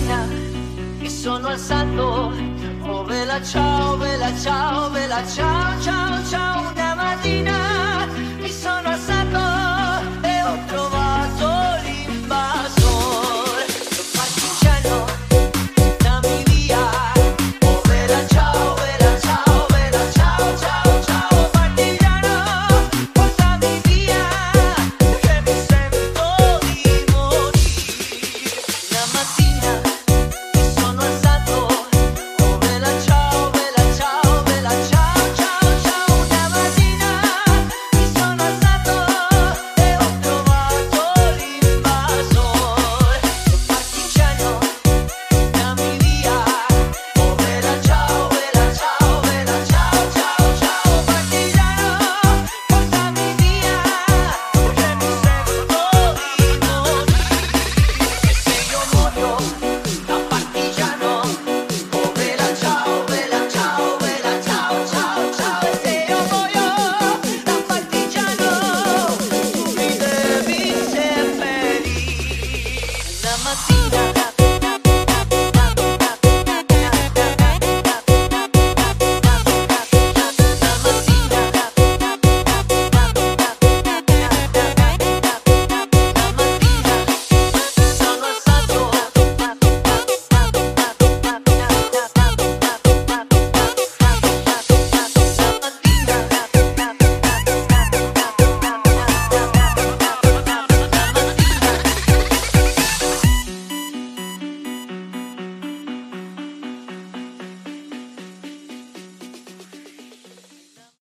mattina mi sono Santo, oh vela ciao, vela ciao, vela ciao, ciao, ciao. mamacita.